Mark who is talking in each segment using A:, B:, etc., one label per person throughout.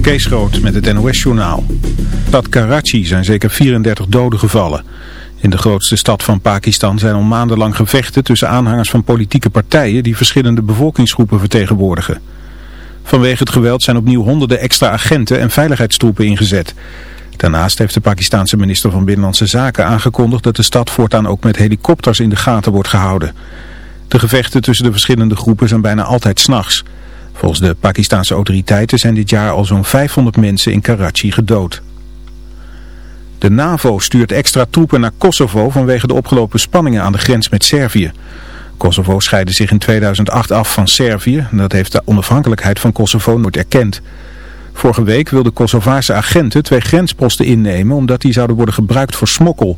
A: Kees Groot met het NOS-journaal. Stad Karachi zijn zeker 34 doden gevallen. In de grootste stad van Pakistan zijn al maandenlang gevechten tussen aanhangers van politieke partijen die verschillende bevolkingsgroepen vertegenwoordigen. Vanwege het geweld zijn opnieuw honderden extra agenten en veiligheidstroepen ingezet. Daarnaast heeft de Pakistanse minister van Binnenlandse Zaken aangekondigd dat de stad voortaan ook met helikopters in de gaten wordt gehouden. De gevechten tussen de verschillende groepen zijn bijna altijd s'nachts. Volgens de Pakistanse autoriteiten zijn dit jaar al zo'n 500 mensen in Karachi gedood. De NAVO stuurt extra troepen naar Kosovo vanwege de opgelopen spanningen aan de grens met Servië. Kosovo scheidde zich in 2008 af van Servië. Dat heeft de onafhankelijkheid van Kosovo nooit erkend. Vorige week wilden Kosovaarse agenten twee grensposten innemen omdat die zouden worden gebruikt voor smokkel.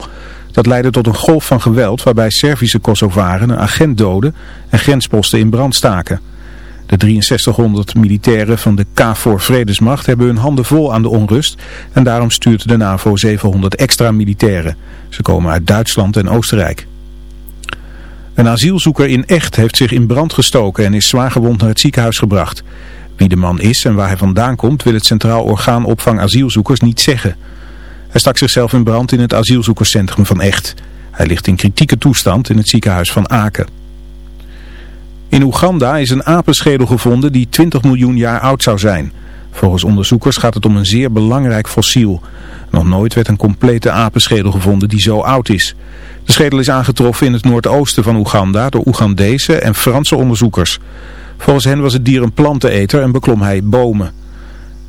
A: Dat leidde tot een golf van geweld waarbij Servische Kosovaren een agent doden en grensposten in brand staken. De 6300 militairen van de KFOR Vredesmacht hebben hun handen vol aan de onrust en daarom stuurt de NAVO 700 extra militairen. Ze komen uit Duitsland en Oostenrijk. Een asielzoeker in Echt heeft zich in brand gestoken en is zwaargewond naar het ziekenhuis gebracht. Wie de man is en waar hij vandaan komt wil het Centraal Orgaan Opvang Asielzoekers niet zeggen. Hij stak zichzelf in brand in het asielzoekerscentrum van Echt. Hij ligt in kritieke toestand in het ziekenhuis van Aken. In Oeganda is een apenschedel gevonden die 20 miljoen jaar oud zou zijn. Volgens onderzoekers gaat het om een zeer belangrijk fossiel. Nog nooit werd een complete apenschedel gevonden die zo oud is. De schedel is aangetroffen in het noordoosten van Oeganda door Oegandese en Franse onderzoekers. Volgens hen was het dier een planteneter en beklom hij bomen.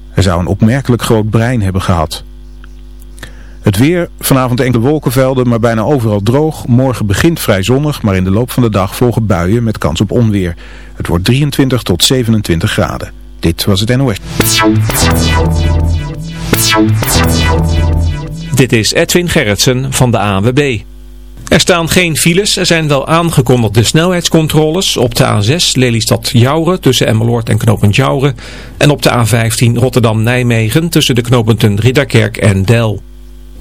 A: Hij zou een opmerkelijk groot brein hebben gehad. Het weer, vanavond enkele wolkenvelden, maar bijna overal droog. Morgen begint vrij zonnig, maar in de loop van de dag volgen buien met kans op onweer. Het wordt 23 tot 27 graden. Dit was het NOS.
B: Dit is Edwin Gerritsen van de ANWB. Er staan geen files, er zijn wel aangekondigde snelheidscontroles op de A6 Lelystad-Jouren tussen Emmeloord en knooppunt Jouren en op de A15 Rotterdam-Nijmegen tussen de knooppunten Ridderkerk en Del.